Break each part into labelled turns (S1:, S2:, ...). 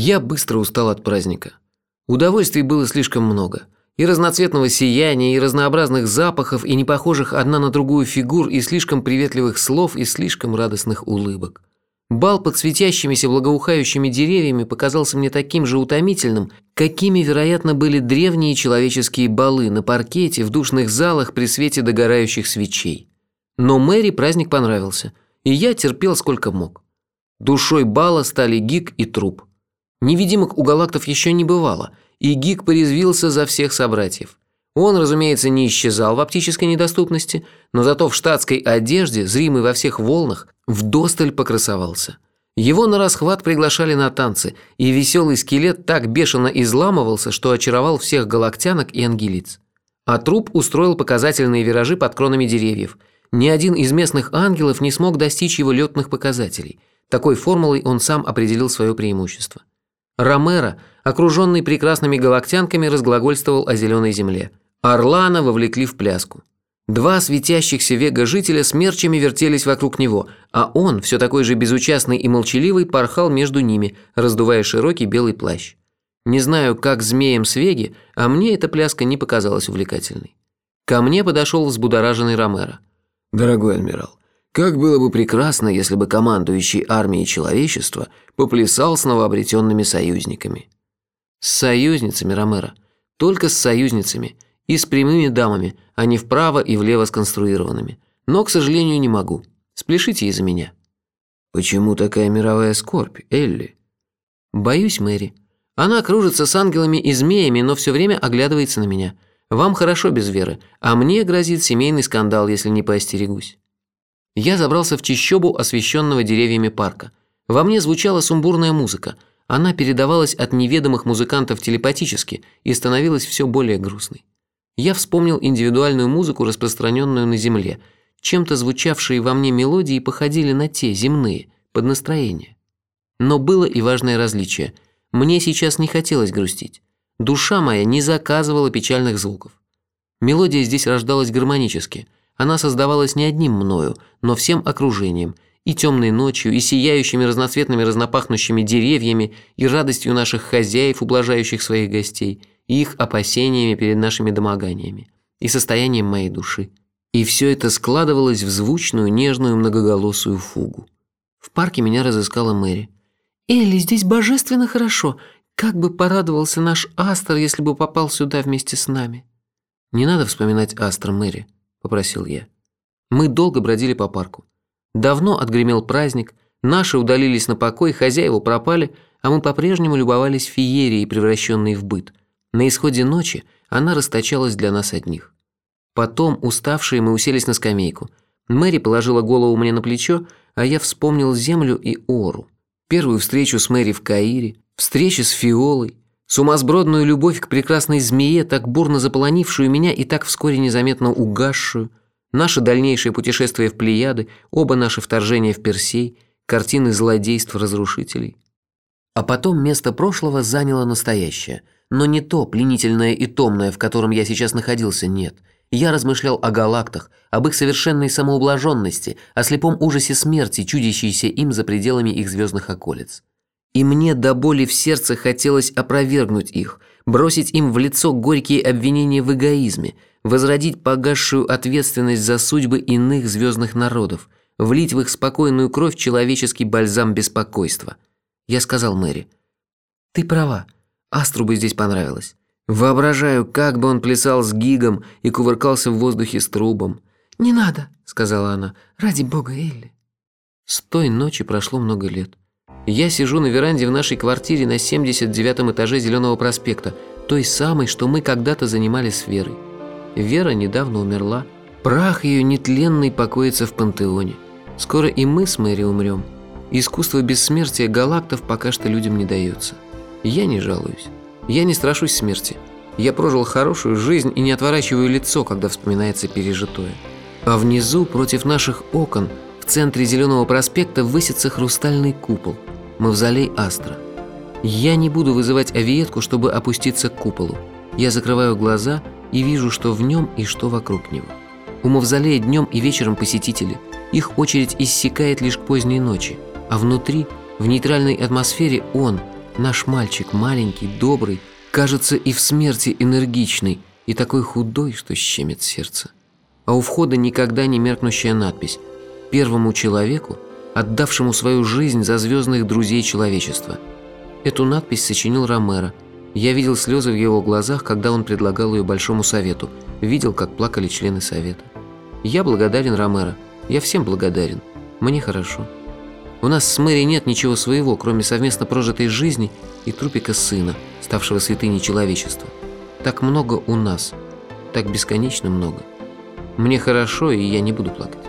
S1: Я быстро устал от праздника. Удовольствий было слишком много. И разноцветного сияния, и разнообразных запахов, и непохожих одна на другую фигур, и слишком приветливых слов, и слишком радостных улыбок. Бал под светящимися благоухающими деревьями показался мне таким же утомительным, какими, вероятно, были древние человеческие балы на паркете в душных залах при свете догорающих свечей. Но Мэри праздник понравился, и я терпел сколько мог. Душой бала стали Гик и Труп. Невидимок у галактов еще не бывало, и Гик порезвился за всех собратьев. Он, разумеется, не исчезал в оптической недоступности, но зато в штатской одежде, зримой во всех волнах, вдосталь покрасовался. Его на расхват приглашали на танцы, и веселый скелет так бешено изламывался, что очаровал всех галактянок и ангелиц. А труп устроил показательные виражи под кронами деревьев. Ни один из местных ангелов не смог достичь его летных показателей. Такой формулой он сам определил свое преимущество. Ромеро, окруженный прекрасными галактянками, разглагольствовал о зеленой земле. Орлана вовлекли в пляску. Два светящихся вега-жителя смерчами вертелись вокруг него, а он, все такой же безучастный и молчаливый, порхал между ними, раздувая широкий белый плащ. Не знаю, как змеям с веги, а мне эта пляска не показалась увлекательной. Ко мне подошел взбудораженный Ромеро.
S2: «Дорогой адмирал, как было бы прекрасно, если бы командующий армией человечества поплясал с новообретенными союзниками».
S1: «С союзницами, Ромеро. Только с союзницами – и с прямыми дамами, а не вправо и влево сконструированными. Но, к сожалению, не могу. Спляшите из-за меня».
S2: «Почему такая мировая скорбь, Элли?»
S1: «Боюсь Мэри. Она кружится с ангелами и змеями, но все время оглядывается на меня. Вам хорошо без веры, а мне грозит семейный скандал, если не поостерегусь». Я забрался в чищобу освещенного деревьями парка. Во мне звучала сумбурная музыка. Она передавалась от неведомых музыкантов телепатически и становилась все более грустной. Я вспомнил индивидуальную музыку, распространенную на Земле. Чем-то звучавшие во мне мелодии походили на те, земные, под настроение. Но было и важное различие. Мне сейчас не хотелось грустить. Душа моя не заказывала печальных звуков. Мелодия здесь рождалась гармонически. Она создавалась не одним мною, но всем окружением, и темной ночью, и сияющими разноцветными разнопахнущими деревьями, и радостью наших хозяев, ублажающих своих гостей – их опасениями перед нашими домоганиями, и состоянием моей души. И все это складывалось в звучную, нежную, многоголосую фугу. В парке меня разыскала Мэри. «Элли, здесь божественно хорошо. Как бы порадовался наш Астер, если бы попал сюда вместе с нами». «Не надо вспоминать Астер, Мэри», – попросил я. Мы долго бродили по парку. Давно отгремел праздник, наши удалились на покой, хозяева пропали, а мы по-прежнему любовались феерией, превращенной в быт – на исходе ночи она расточалась для нас одних. Потом, уставшие, мы уселись на скамейку. Мэри положила голову мне на плечо, а я вспомнил землю и Ору. Первую встречу с Мэри в Каире, встречи с Фиолой, сумасбродную любовь к прекрасной змее, так бурно заполонившую меня и так вскоре незаметно угасшую, наше дальнейшее путешествие в Плеяды, оба наши вторжения в Персей, картины злодейств разрушителей. А потом место прошлого заняло настоящее – но не то пленительное и томное, в котором я сейчас находился, нет. Я размышлял о галактах, об их совершенной самоублаженности, о слепом ужасе смерти, чудящейся им за пределами их звездных околиц. И мне до боли в сердце хотелось опровергнуть их, бросить им в лицо горькие обвинения в эгоизме, возродить погасшую ответственность за судьбы иных звездных народов, влить в их спокойную кровь человеческий бальзам беспокойства. Я сказал Мэри, «Ты права, Астру бы здесь понравилось. Воображаю, как бы он плясал с гигом и кувыркался в воздухе с трубом. «Не надо», — сказала она, — «ради бога, Элли». С той ночи прошло много лет. Я сижу на веранде в нашей квартире на 79 этаже Зеленого проспекта, той самой, что мы когда-то занимали с Верой. Вера недавно умерла. Прах ее нетленный покоится в пантеоне. Скоро и мы с Мэри умрем. Искусство бессмертия галактов пока что людям не дается. Я не жалуюсь. Я не страшусь смерти. Я прожил хорошую жизнь и не отворачиваю лицо, когда вспоминается пережитое. А внизу, против наших окон, в центре Зеленого проспекта высится хрустальный купол. Мавзолей Астра. Я не буду вызывать авиетку, чтобы опуститься к куполу. Я закрываю глаза и вижу, что в нем и что вокруг него. У мавзолея днем и вечером посетители. Их очередь иссякает лишь к поздней ночи. А внутри, в нейтральной атмосфере он – Наш мальчик маленький, добрый, кажется и в смерти энергичный, и такой худой, что щемит сердце. А у входа никогда не меркнущая надпись «Первому человеку, отдавшему свою жизнь за звездных друзей человечества». Эту надпись сочинил Ромеро. Я видел слезы в его глазах, когда он предлагал ее Большому Совету, видел, как плакали члены Совета. Я благодарен Ромеро, я всем благодарен, мне хорошо. У нас с Мэри нет ничего своего, кроме совместно прожитой жизни и трупика сына, ставшего святыней человечества. Так много у нас, так бесконечно много. Мне хорошо, и я не буду плакать.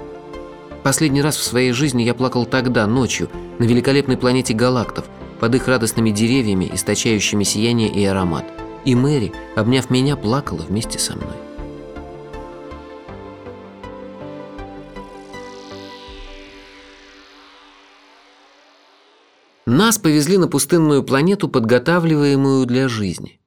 S1: Последний раз в своей жизни я плакал тогда, ночью, на великолепной планете галактов, под их радостными деревьями, источающими сияние и аромат. И Мэри, обняв меня, плакала вместе со мной. Нас повезли на пустынную планету, подготавливаемую для жизни.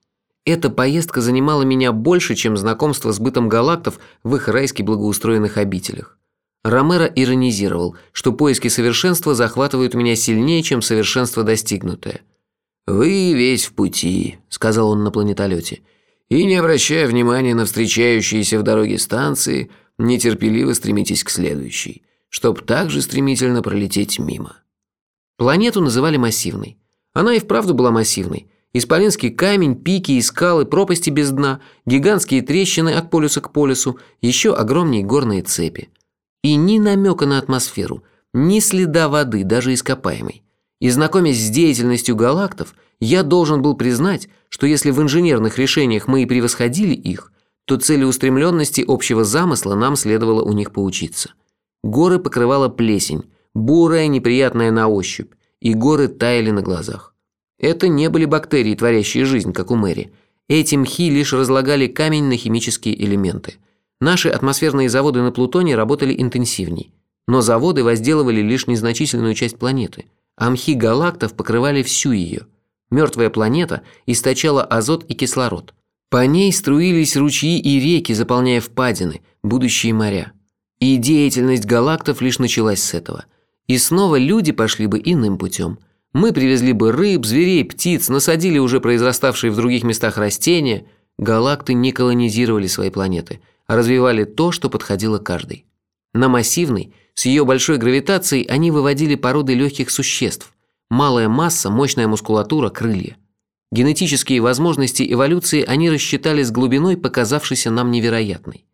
S1: Эта поездка занимала меня больше, чем знакомство с бытом галактов в их райски благоустроенных обителях. Ромеро иронизировал, что поиски совершенства захватывают меня сильнее, чем совершенство достигнутое.
S2: «Вы весь в пути», – сказал он на планетолете, «и, не обращая внимания на встречающиеся в дороге станции, нетерпеливо стремитесь к следующей, чтоб также стремительно пролететь мимо».
S1: Планету называли массивной. Она и вправду была массивной. Исполинский камень, пики и скалы, пропасти без дна, гигантские трещины от полюса к полюсу, еще огромнее горные цепи. И ни намека на атмосферу, ни следа воды, даже ископаемой. И знакомясь с деятельностью галактов, я должен был признать, что если в инженерных решениях мы и превосходили их, то целеустремленности общего замысла нам следовало у них поучиться. Горы покрывала плесень, бурая, неприятная на ощупь, и горы таяли на глазах. Это не были бактерии, творящие жизнь, как у Мэри. Эти мхи лишь разлагали камень на химические элементы. Наши атмосферные заводы на Плутоне работали интенсивней. Но заводы возделывали лишь незначительную часть планеты, а галактов покрывали всю ее. Мертвая планета источала азот и кислород. По ней струились ручьи и реки, заполняя впадины, будущие моря. И деятельность галактов лишь началась с этого. И снова люди пошли бы иным путем – мы привезли бы рыб, зверей, птиц, насадили уже произраставшие в других местах растения. Галакты не колонизировали свои планеты, развивали то, что подходило каждой. На массивной, с ее большой гравитацией, они выводили породы легких существ. Малая масса, мощная мускулатура, крылья. Генетические возможности эволюции они рассчитали с глубиной, показавшейся нам невероятной.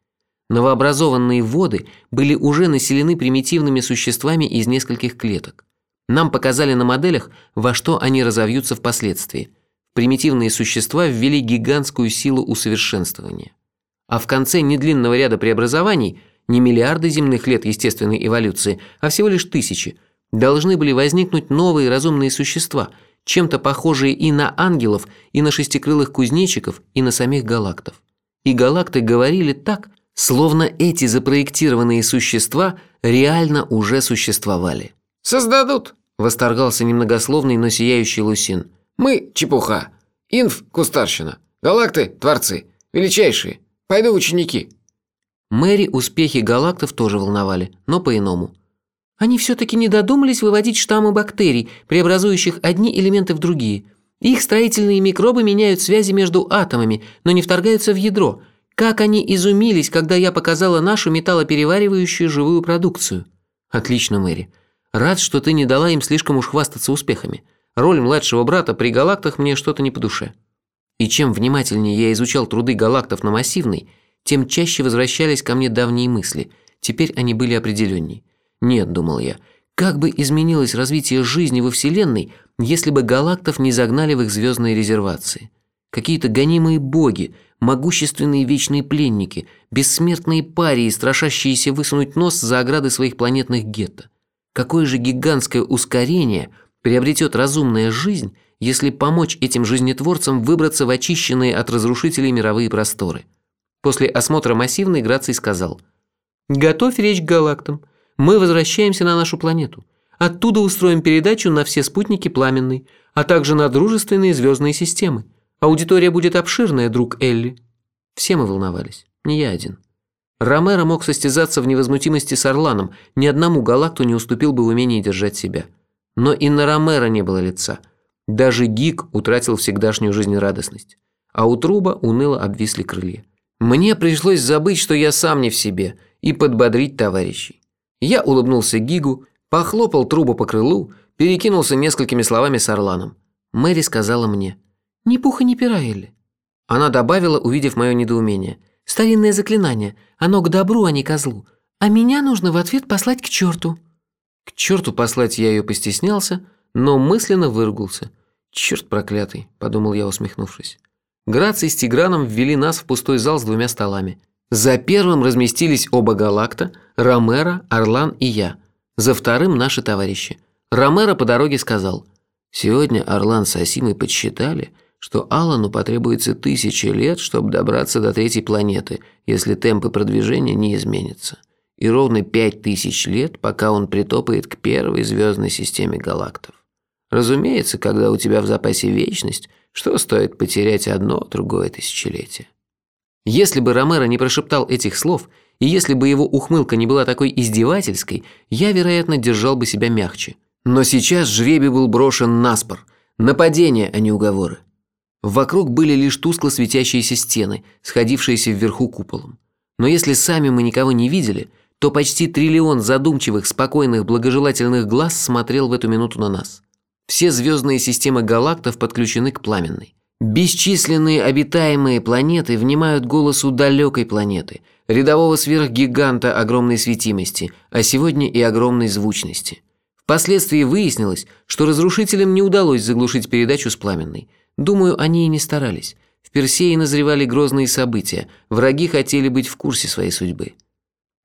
S1: Новообразованные воды были уже населены примитивными существами из нескольких клеток. Нам показали на моделях, во что они разовьются впоследствии. Примитивные существа ввели гигантскую силу усовершенствования. А в конце недлинного ряда преобразований, не миллиарды земных лет естественной эволюции, а всего лишь тысячи, должны были возникнуть новые разумные существа, чем-то похожие и на ангелов, и на шестикрылых кузнечиков, и на самих галактов. И галакты говорили так, словно эти запроектированные существа реально уже существовали.
S2: «Создадут», Восторгался немногословный, но сияющий Лусин. «Мы – чепуха. Инф – кустарщина. Галакты – творцы. Величайшие. Пойду ученики».
S1: Мэри успехи галактов тоже волновали, но по-иному. Они все-таки не додумались выводить штаммы бактерий, преобразующих одни элементы в другие. Их строительные микробы меняют связи между атомами, но не вторгаются в ядро. Как они изумились, когда я показала нашу металлопереваривающую живую продукцию. Отлично, Мэри. Рад, что ты не дала им слишком уж хвастаться успехами. Роль младшего брата при галактах мне что-то не по душе. И чем внимательнее я изучал труды галактов на массивной, тем чаще возвращались ко мне давние мысли. Теперь они были определенней. Нет, думал я, как бы изменилось развитие жизни во Вселенной, если бы галактов не загнали в их звездные резервации? Какие-то гонимые боги, могущественные вечные пленники, бессмертные парии, страшащиеся высунуть нос за ограды своих планетных гетто. Какое же гигантское ускорение приобретет разумная жизнь, если помочь этим жизнетворцам выбраться в очищенные от разрушителей мировые просторы? После осмотра массивный Граций сказал «Готовь речь к галактам. Мы возвращаемся на нашу планету. Оттуда устроим передачу на все спутники пламенной, а также на дружественные звездные системы. Аудитория будет обширная, друг Элли». Все мы волновались, не я один. Ромеро мог состязаться в невозмутимости с Орланом, ни одному галакту не уступил бы в умении держать себя. Но и на Ромеро не было лица. Даже Гик утратил всегдашнюю жизнерадостность, а у труба уныло обвисли крылья. Мне пришлось забыть, что я сам не в себе, и подбодрить товарищей. Я улыбнулся Гигу, похлопал труба по крылу, перекинулся несколькими словами с Орланом. Мэри сказала мне, «Ни пуха, ни пера, Элли». Она добавила, увидев мое недоумение, «Старинное заклинание, оно к добру, а не козлу, а меня нужно в ответ послать к черту». К черту послать я ее постеснялся, но мысленно выругался. «Черт проклятый», – подумал я, усмехнувшись. Граций с Тиграном ввели нас в пустой зал с двумя столами. За первым разместились оба галакта, Ромеро, Орлан и я. За вторым наши товарищи. Ромеро по дороге сказал, «Сегодня Орлан с Асимой подсчитали, что Аллану потребуется тысячи лет, чтобы добраться до третьей планеты, если темпы продвижения не изменятся. И ровно пять тысяч лет, пока он притопает к первой звездной системе галактов. Разумеется, когда у тебя в запасе вечность, что стоит потерять одно, другое тысячелетие? Если бы Ромеро не прошептал этих слов, и если бы его ухмылка не была такой издевательской, я, вероятно, держал бы себя мягче. Но сейчас жребий был брошен на спор. Нападение, а не уговоры. Вокруг были лишь тускло светящиеся стены, сходившиеся вверху куполом. Но если сами мы никого не видели, то почти триллион задумчивых, спокойных, благожелательных глаз смотрел в эту минуту на нас. Все звездные системы галактов подключены к пламенной. Бесчисленные обитаемые планеты внимают голосу далекой планеты, рядового сверхгиганта огромной светимости, а сегодня и огромной звучности. Впоследствии выяснилось, что разрушителям не удалось заглушить передачу с пламенной. Думаю, они и не старались. В Персее назревали грозные события, враги хотели быть в курсе своей судьбы.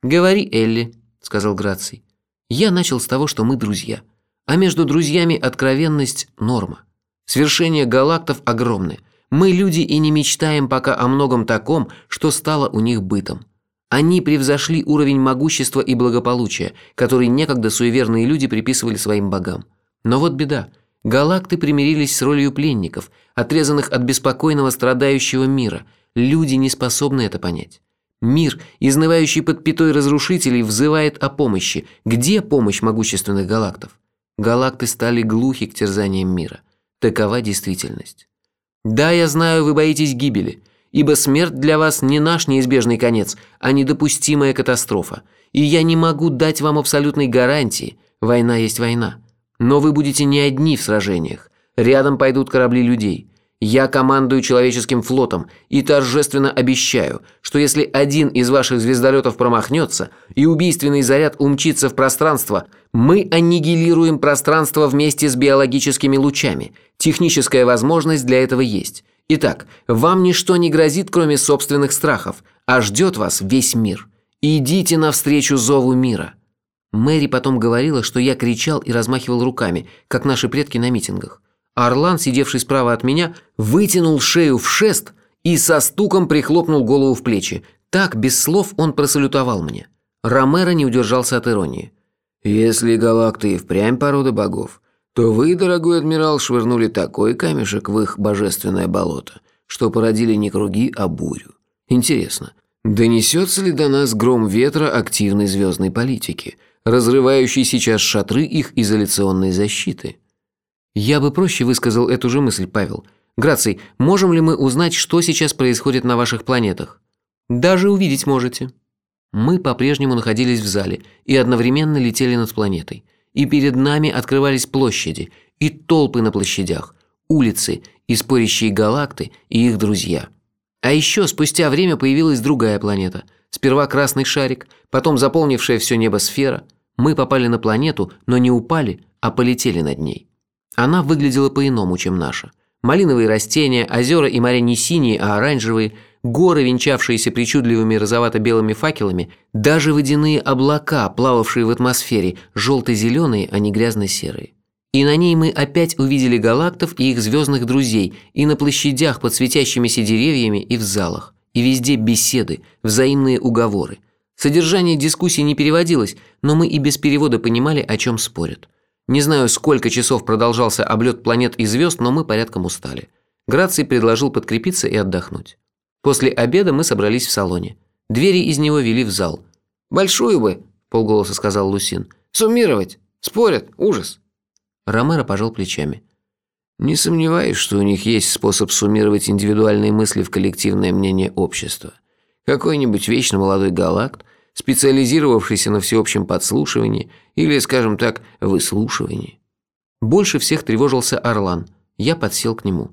S1: «Говори, Элли», – сказал Граций. «Я начал с того, что мы друзья». А между друзьями откровенность – норма. Свершения галактов огромны. Мы люди и не мечтаем пока о многом таком, что стало у них бытом. Они превзошли уровень могущества и благополучия, который некогда суеверные люди приписывали своим богам. Но вот беда. Галакты примирились с ролью пленников, отрезанных от беспокойного страдающего мира. Люди не способны это понять. Мир, изнывающий под пятой разрушителей, взывает о помощи. Где помощь могущественных галактов? Галакты стали глухи к терзаниям мира. Такова действительность. Да, я знаю, вы боитесь гибели, ибо смерть для вас не наш неизбежный конец, а недопустимая катастрофа. И я не могу дать вам абсолютной гарантии. Война есть война. Но вы будете не одни в сражениях. Рядом пойдут корабли людей. Я командую человеческим флотом и торжественно обещаю, что если один из ваших звездолетов промахнется и убийственный заряд умчится в пространство, мы аннигилируем пространство вместе с биологическими лучами. Техническая возможность для этого есть. Итак, вам ничто не грозит, кроме собственных страхов, а ждет вас весь мир. Идите навстречу зову мира. Мэри потом говорила, что я кричал и размахивал руками, как наши предки на митингах. Орлан, сидевший справа от меня, вытянул шею в шест и со стуком прихлопнул голову в плечи. Так, без слов, он просалютовал мне. Ромеро не удержался от иронии. «Если галакты и впрямь порода богов, то вы, дорогой адмирал, швырнули такой камешек в их божественное болото, что породили не круги, а бурю. Интересно, донесется ли до нас гром ветра активной звездной политики, разрывающий сейчас шатры их изоляционной защиты?» Я бы проще высказал эту же мысль, Павел. Граций, можем ли мы узнать, что сейчас происходит на ваших планетах? Даже увидеть можете. Мы по-прежнему находились в зале и одновременно летели над планетой. И перед нами открывались площади, и толпы на площадях, улицы, и спорящие галакты, и их друзья. А еще спустя время появилась другая планета. Сперва красный шарик, потом заполнившая все небо сфера. Мы попали на планету, но не упали, а полетели над ней. Она выглядела по-иному, чем наша. Малиновые растения, озера и моря не синие, а оранжевые, горы, венчавшиеся причудливыми розовато-белыми факелами, даже водяные облака, плававшие в атмосфере, желто-зеленые, а не грязно-серые. И на ней мы опять увидели галактов и их звездных друзей, и на площадях под светящимися деревьями, и в залах. И везде беседы, взаимные уговоры. Содержание дискуссий не переводилось, но мы и без перевода понимали, о чем спорят. Не знаю, сколько часов продолжался облет планет и звезд, но мы порядком устали. Граций предложил подкрепиться и отдохнуть. После обеда мы собрались в салоне. Двери из него вели в зал. «Большую бы», – полголоса сказал Лусин. «Суммировать. Спорят. Ужас». Ромеро пожал плечами.
S2: Не сомневаюсь, что у них есть способ суммировать индивидуальные мысли в коллективное мнение общества. Какой-нибудь вечно молодой галакт, специализировавшийся на всеобщем подслушивании или, скажем так, выслушивании.
S1: Больше всех тревожился Орлан. Я подсел к нему.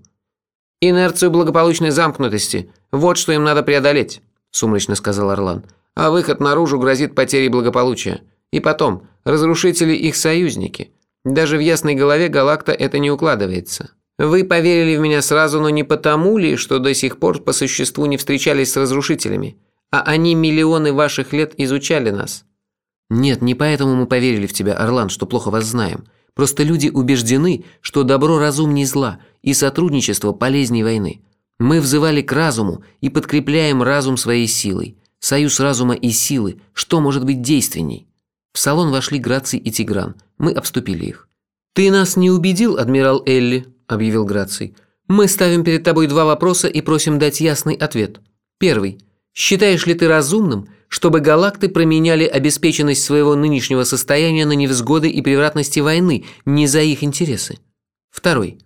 S3: «Инерцию благополучной замкнутости. Вот что им надо преодолеть», – сумрачно сказал Орлан. «А выход наружу грозит потерей благополучия. И потом, разрушители их союзники. Даже в ясной голове Галакта это не укладывается. Вы поверили в меня сразу, но не потому ли, что до сих пор по существу не встречались с разрушителями, а они миллионы ваших лет изучали нас?»
S1: «Нет, не поэтому мы поверили в тебя, Орлан, что плохо вас знаем. Просто люди убеждены, что добро разумней зла, и сотрудничество полезней войны. Мы взывали к разуму и подкрепляем разум своей силой. Союз разума и силы, что может быть действенней?» В салон вошли Граций и Тигран. Мы обступили их.
S3: «Ты нас не убедил, адмирал Элли», – объявил Граций. «Мы ставим перед тобой два вопроса и просим дать ясный ответ. Первый. Считаешь ли ты разумным, чтобы галакты променяли обеспеченность своего нынешнего состояния на невзгоды и превратности войны, не за их интересы? Второй.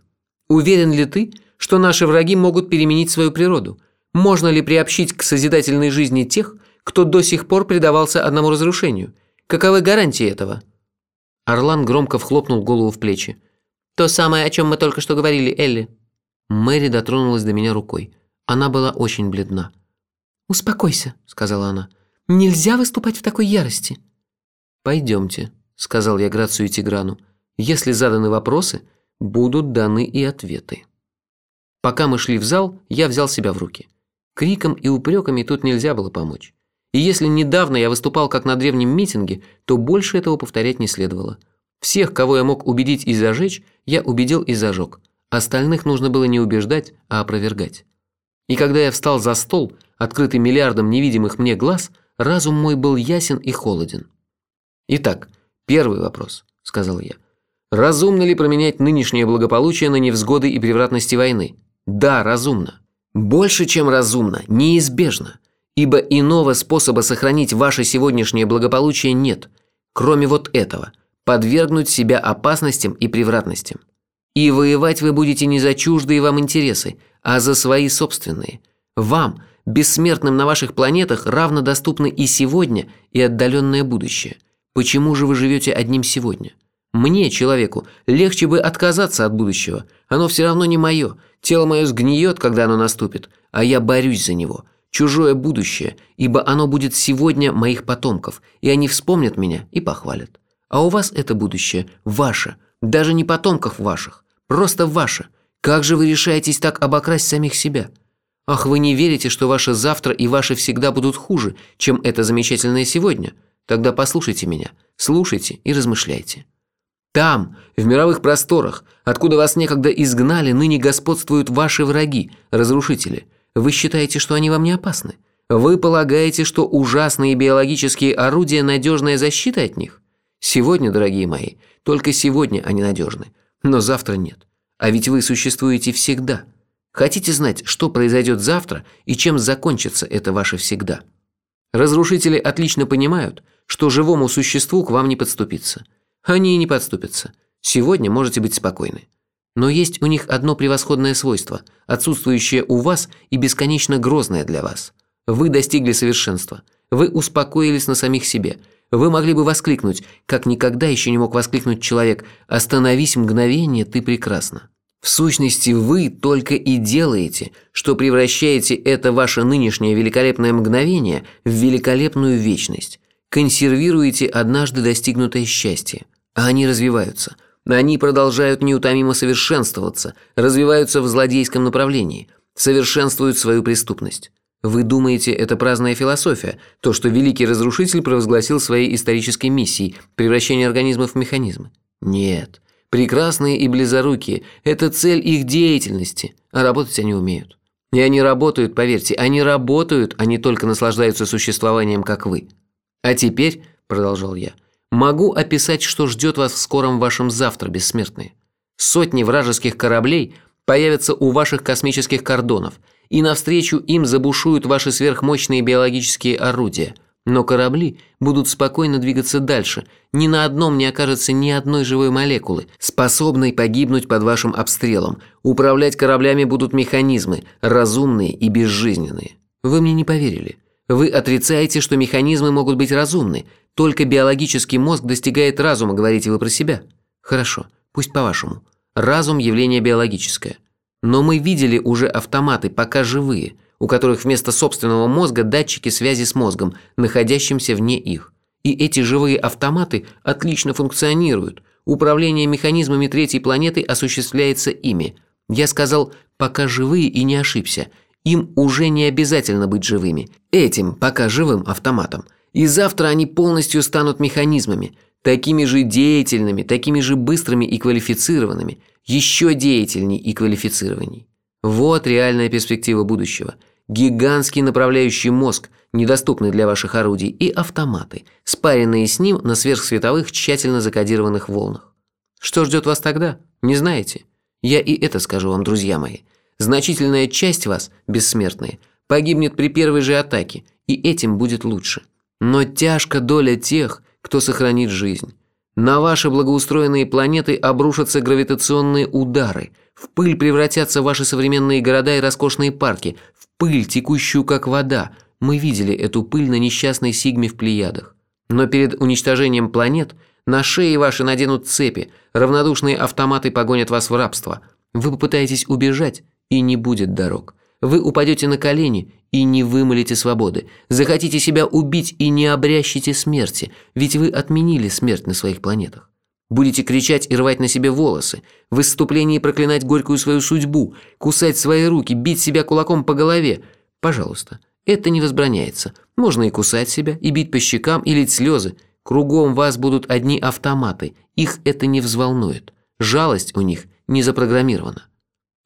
S3: Уверен ли ты, что наши враги могут переменить свою природу? Можно ли приобщить к созидательной жизни тех, кто до сих пор предавался одному разрушению – Каковы гарантии этого?»
S1: Орлан громко вхлопнул голову в плечи.
S3: «То самое, о чем мы только что говорили, Элли».
S1: Мэри дотронулась до меня рукой. Она была очень бледна.
S4: «Успокойся», — сказала она. «Нельзя выступать в такой ярости».
S1: «Пойдемте», — сказал я Грацию и Тиграну. «Если заданы вопросы, будут даны и ответы». Пока мы шли в зал, я взял себя в руки. Криком и упреками тут нельзя было помочь. И если недавно я выступал как на древнем митинге, то больше этого повторять не следовало. Всех, кого я мог убедить и зажечь, я убедил и зажег. Остальных нужно было не убеждать, а опровергать. И когда я встал за стол, открытый миллиардом невидимых мне глаз, разум мой был ясен и холоден. «Итак, первый вопрос», – сказал я. «Разумно ли променять нынешнее благополучие на невзгоды и превратности войны?» «Да, разумно. Больше, чем разумно, неизбежно ибо иного способа сохранить ваше сегодняшнее благополучие нет, кроме вот этого – подвергнуть себя опасностям и превратностям. И воевать вы будете не за чуждые вам интересы, а за свои собственные. Вам, бессмертным на ваших планетах, равно доступны и сегодня, и отдаленное будущее. Почему же вы живете одним сегодня? Мне, человеку, легче бы отказаться от будущего. Оно все равно не мое. Тело мое сгниет, когда оно наступит, а я борюсь за него – чужое будущее, ибо оно будет сегодня моих потомков, и они вспомнят меня и похвалят. А у вас это будущее ваше, даже не потомков ваших, просто ваше. Как же вы решаетесь так обокрасть самих себя? Ах, вы не верите, что ваше завтра и ваше всегда будут хуже, чем это замечательное сегодня? Тогда послушайте меня, слушайте и размышляйте. Там, в мировых просторах, откуда вас некогда изгнали, ныне господствуют ваши враги, разрушители – вы считаете, что они вам не опасны? Вы полагаете, что ужасные биологические орудия – надежная защита от них? Сегодня, дорогие мои, только сегодня они надежны, но завтра нет. А ведь вы существуете всегда. Хотите знать, что произойдет завтра и чем закончится это ваше всегда? Разрушители отлично понимают, что живому существу к вам не подступиться. Они и не подступятся. Сегодня можете быть спокойны. Но есть у них одно превосходное свойство, отсутствующее у вас и бесконечно грозное для вас. Вы достигли совершенства. Вы успокоились на самих себе. Вы могли бы воскликнуть, как никогда еще не мог воскликнуть человек «Остановись мгновение, ты прекрасна». В сущности, вы только и делаете, что превращаете это ваше нынешнее великолепное мгновение в великолепную вечность. Консервируете однажды достигнутое счастье. А они развиваются – они продолжают неутомимо совершенствоваться, развиваются в злодейском направлении, совершенствуют свою преступность. Вы думаете, это праздная философия, то, что великий разрушитель провозгласил своей исторической миссией – превращение организмов в механизмы? Нет. Прекрасные и близорукие – это цель их деятельности, а работать они умеют. И они работают, поверьте, они работают, а не только наслаждаются существованием, как вы. А теперь, продолжал я, Могу описать, что ждет вас в скором вашем завтра, бессмертные. Сотни вражеских кораблей появятся у ваших космических кордонов, и навстречу им забушуют ваши сверхмощные биологические орудия. Но корабли будут спокойно двигаться дальше. Ни на одном не окажется ни одной живой молекулы, способной погибнуть под вашим обстрелом. Управлять кораблями будут механизмы, разумные и безжизненные. Вы мне не поверили. Вы отрицаете, что механизмы могут быть разумны. Только биологический мозг достигает разума, говорите вы про себя. Хорошо, пусть по-вашему. Разум – явление биологическое. Но мы видели уже автоматы, пока живые – у которых вместо собственного мозга датчики связи с мозгом, находящимся вне их. И эти живые автоматы отлично функционируют. Управление механизмами третьей планеты осуществляется ими. Я сказал «пока живые» и не ошибся. Им уже не обязательно быть живыми. Этим, пока живым автоматом. И завтра они полностью станут механизмами. Такими же деятельными, такими же быстрыми и квалифицированными. Еще деятельней и квалифицированней. Вот реальная перспектива будущего – гигантский направляющий мозг, недоступный для ваших орудий, и автоматы, спаренные с ним на сверхсветовых тщательно закодированных волнах. Что ждет вас тогда? Не знаете? Я и это скажу вам, друзья мои. Значительная часть вас, бессмертные, погибнет при первой же атаке, и этим будет лучше. Но тяжко доля тех, кто сохранит жизнь. На ваши благоустроенные планеты обрушатся гравитационные удары, в пыль превратятся ваши современные города и роскошные парки, Пыль, текущую как вода. Мы видели эту пыль на несчастной Сигме в Плеядах. Но перед уничтожением планет на шее ваши наденут цепи, равнодушные автоматы погонят вас в рабство. Вы попытаетесь убежать, и не будет дорог. Вы упадете на колени и не вымолите свободы. Захотите себя убить и не обрящите смерти, ведь вы отменили смерть на своих планетах. Будете кричать и рвать на себе волосы, в выступлении проклинать горькую свою судьбу, кусать свои руки, бить себя кулаком по голове. Пожалуйста, это не возбраняется. Можно и кусать себя, и бить по щекам, и лить слезы. Кругом вас будут одни автоматы, их это не взволнует. Жалость у них не запрограммирована.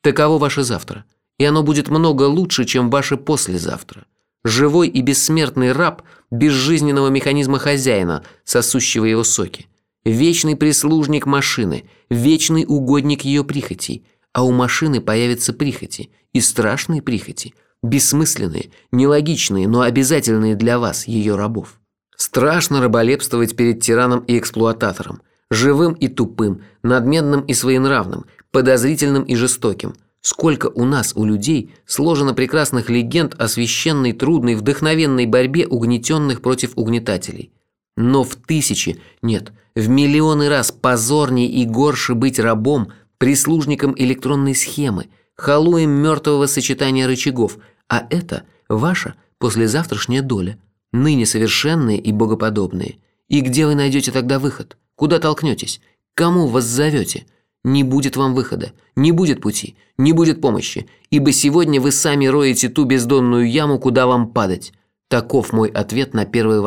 S1: Таково ваше завтра, и оно будет много лучше, чем ваше послезавтра. Живой и бессмертный раб безжизненного механизма хозяина, сосущего его соки – вечный прислужник машины, вечный угодник ее прихотей, а у машины появятся прихоти, и страшные прихоти, бессмысленные, нелогичные, но обязательные для вас, ее рабов. Страшно раболепствовать перед тираном и эксплуататором, живым и тупым, надменным и своенравным, подозрительным и жестоким. Сколько у нас, у людей, сложено прекрасных легенд о священной, трудной, вдохновенной борьбе угнетенных против угнетателей. Но в тысячи, нет, в миллионы раз позорнее и горше быть рабом, прислужником электронной схемы, халуем мертвого сочетания рычагов, а это ваша послезавтрашняя доля, ныне совершенные и богоподобные. И где вы найдете тогда выход? Куда толкнетесь? Кому вас зовете? Не будет вам выхода, не будет пути, не будет помощи, ибо сегодня вы сами роете ту бездонную яму, куда вам падать. Таков мой ответ на первый вопрос.